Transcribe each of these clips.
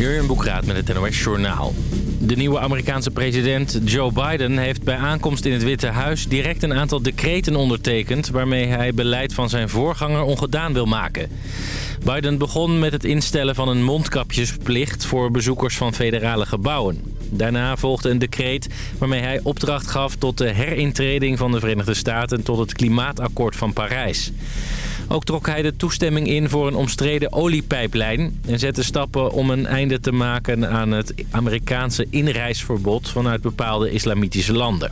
Jurjen Boekraat met het NOS Journaal. De nieuwe Amerikaanse president Joe Biden heeft bij aankomst in het Witte Huis... direct een aantal decreten ondertekend... waarmee hij beleid van zijn voorganger ongedaan wil maken. Biden begon met het instellen van een mondkapjesplicht... voor bezoekers van federale gebouwen. Daarna volgde een decreet waarmee hij opdracht gaf... tot de herintreding van de Verenigde Staten tot het Klimaatakkoord van Parijs. Ook trok hij de toestemming in voor een omstreden oliepijplijn... en zette stappen om een einde te maken aan het Amerikaanse inreisverbod... vanuit bepaalde islamitische landen.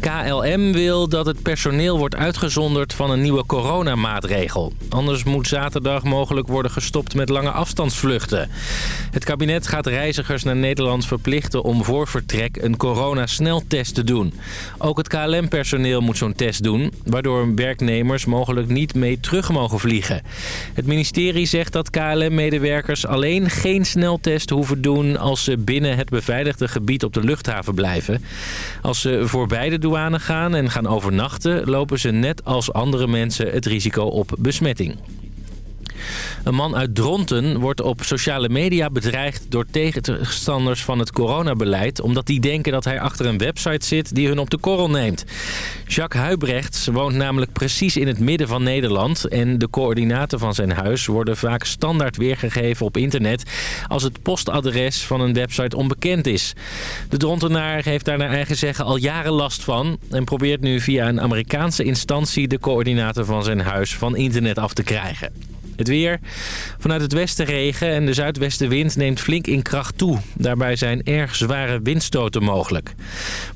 KLM wil dat het personeel wordt uitgezonderd van een nieuwe coronamaatregel. Anders moet zaterdag mogelijk worden gestopt met lange afstandsvluchten. Het kabinet gaat reizigers naar Nederland verplichten om voor vertrek een coronasneltest te doen. Ook het KLM-personeel moet zo'n test doen, waardoor werknemers mogelijk niet mee terug mogen vliegen. Het ministerie zegt dat KLM-medewerkers alleen geen sneltest hoeven doen als ze binnen het beveiligde gebied op de luchthaven blijven. Als ze voorbij de douane gaan en gaan overnachten... lopen ze net als andere mensen het risico op besmetting. Een man uit Dronten wordt op sociale media bedreigd door tegenstanders van het coronabeleid... omdat die denken dat hij achter een website zit die hun op de korrel neemt. Jacques Huibrechts woont namelijk precies in het midden van Nederland... en de coördinaten van zijn huis worden vaak standaard weergegeven op internet... als het postadres van een website onbekend is. De Drontenaar heeft daar naar eigen zeggen al jaren last van... en probeert nu via een Amerikaanse instantie de coördinaten van zijn huis van internet af te krijgen. Het weer. Vanuit het westen regen en de zuidwestenwind neemt flink in kracht toe. Daarbij zijn erg zware windstoten mogelijk.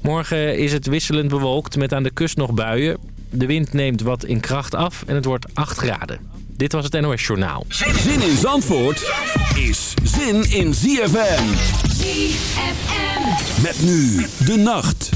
Morgen is het wisselend bewolkt met aan de kust nog buien. De wind neemt wat in kracht af en het wordt 8 graden. Dit was het NOS Journaal. Zin in Zandvoort is zin in ZFM. ZFM. Met nu de nacht.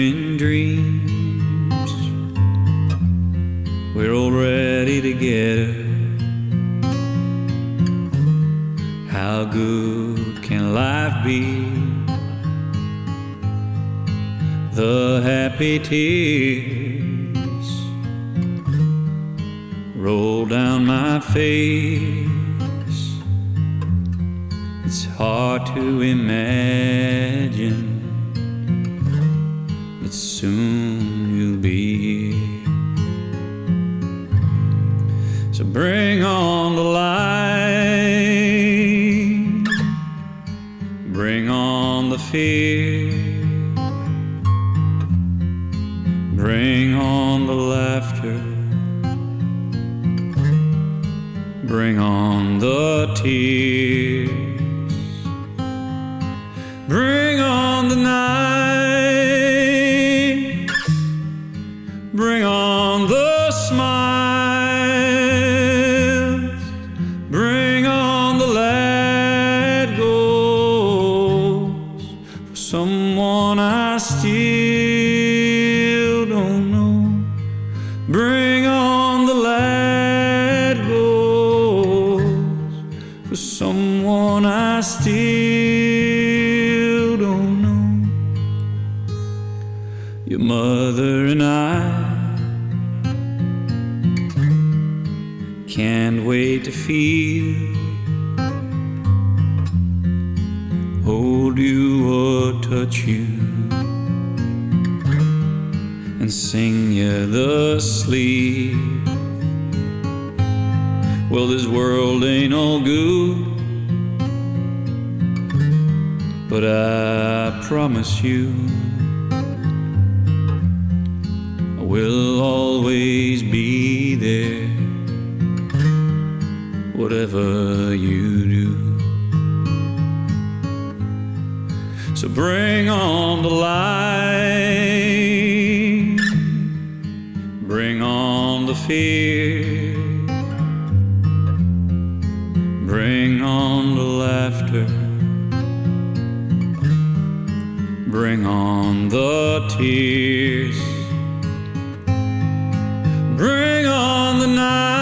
In dreams. We're already together. How good can life be? The happy tears roll down my face. It's hard to imagine soon you'll be here. So bring on the light, bring on the fear, bring on the laughter, bring on the tears, the sleep. Well, this world ain't all good, but I promise you. I will always be there, whatever you do. So bring on the light, bring on the fear, bring on the laughter, bring on the tears. Bring on the nights,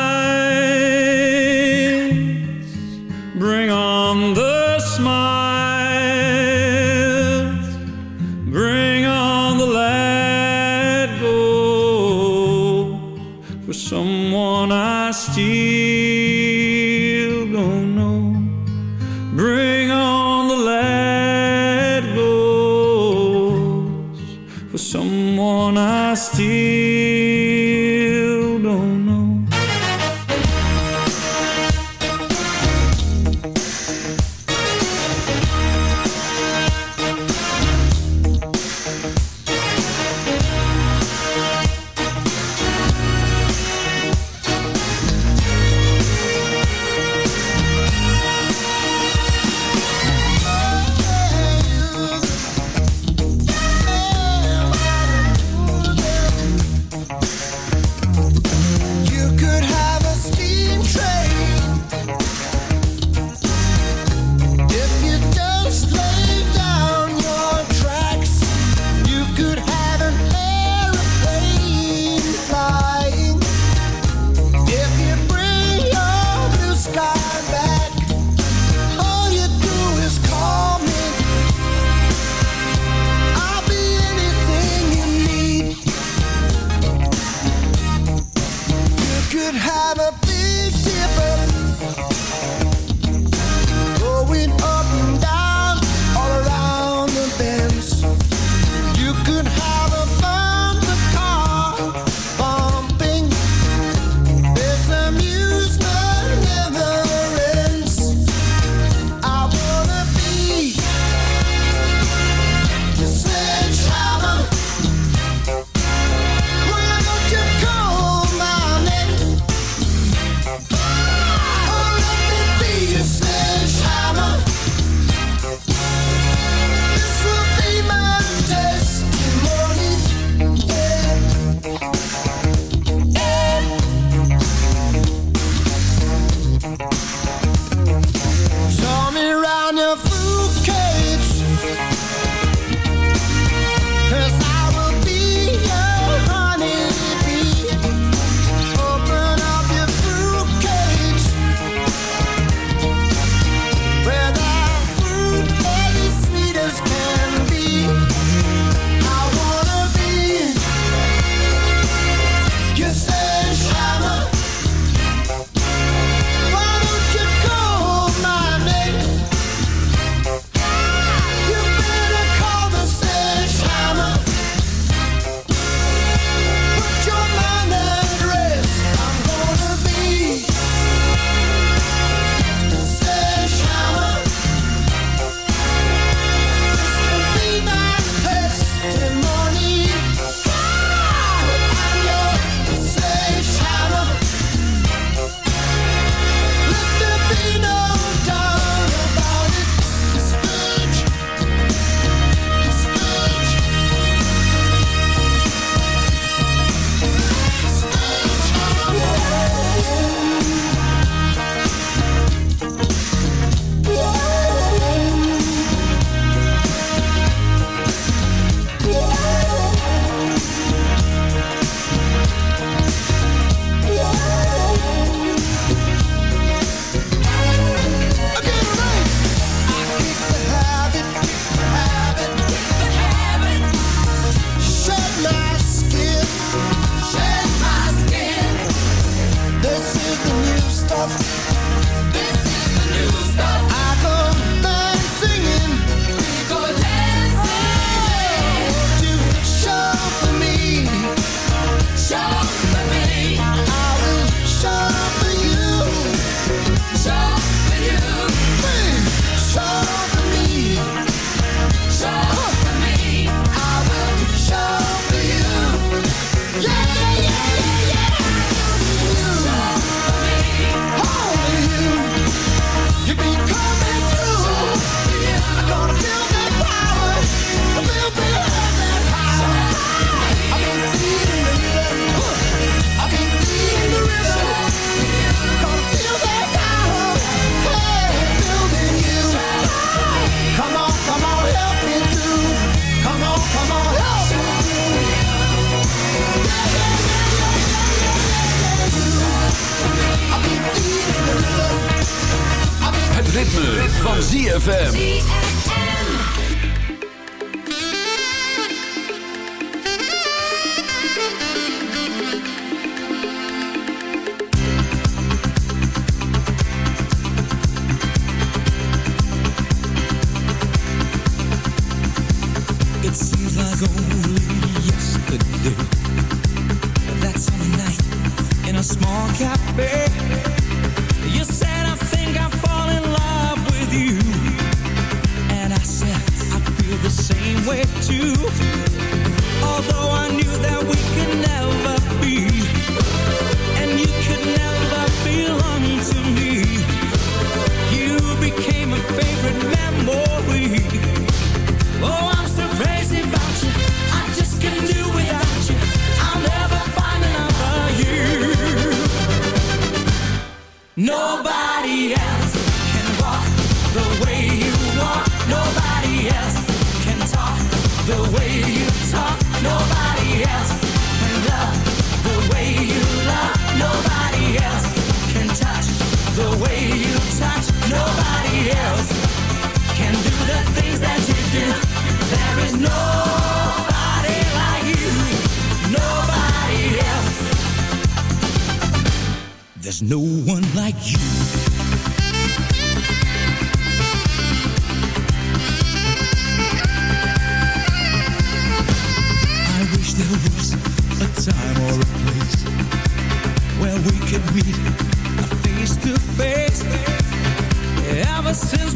van ZFM.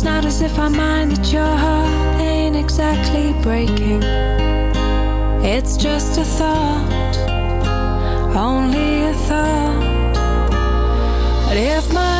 It's not as if I mind that your heart ain't exactly breaking. It's just a thought, only a thought. But if my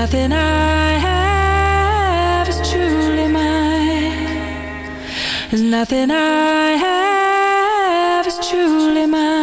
nothing I have is truly mine. There's nothing I have is truly mine.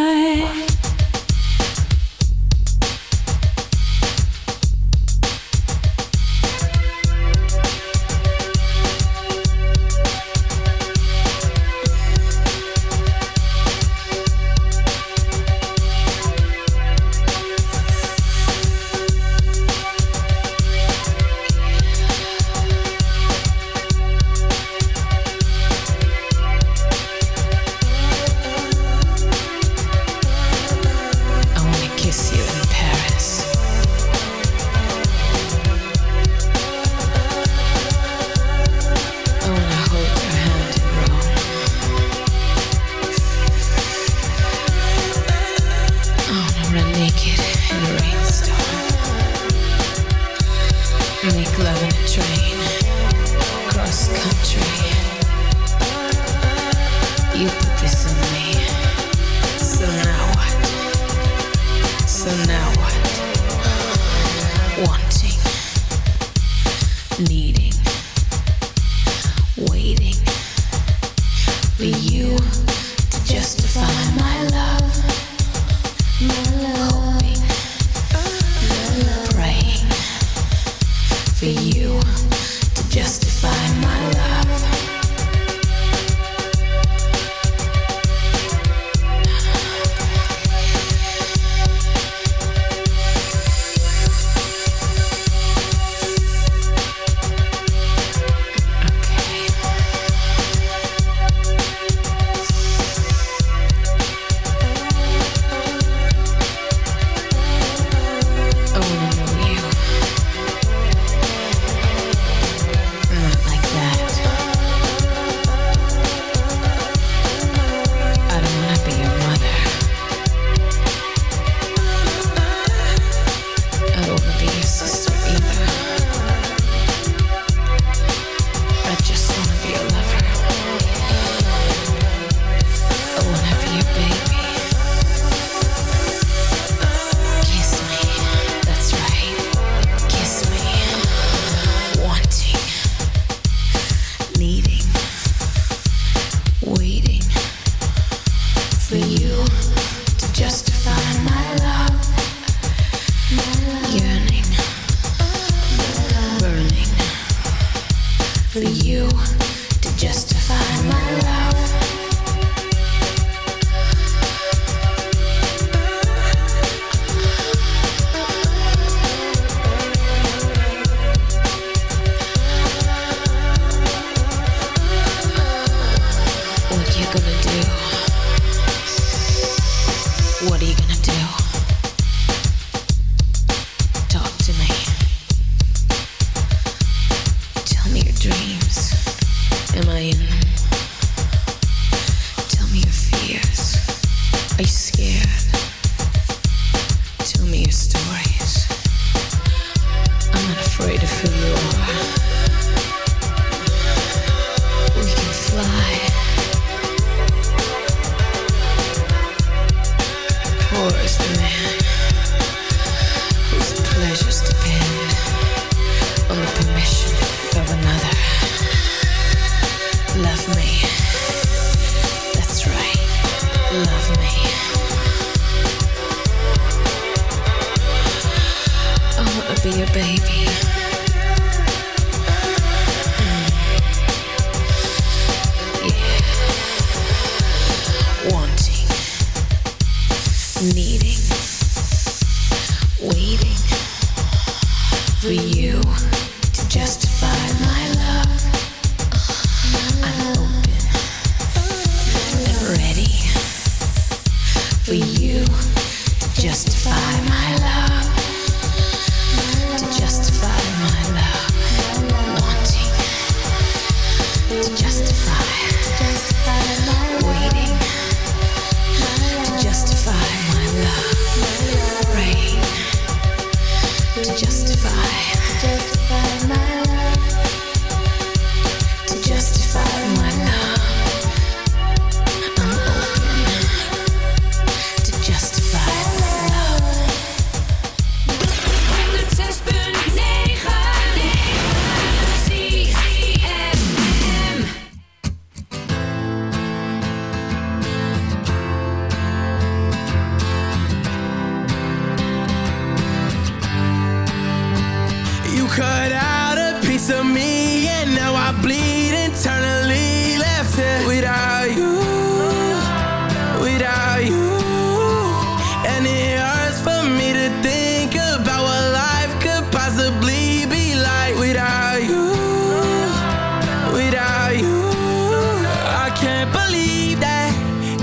believe that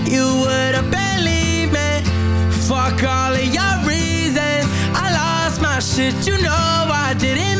you would have believed me. Fuck all of your reasons. I lost my shit, you know I didn't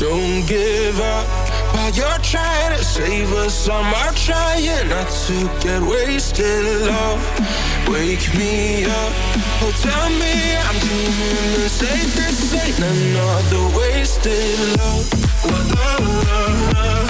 Don't give up while you're trying to save us. I'm trying not to get wasted. Love, wake me up. Oh, tell me I'm doing the safest. Ain't another wasted love. La, la, la,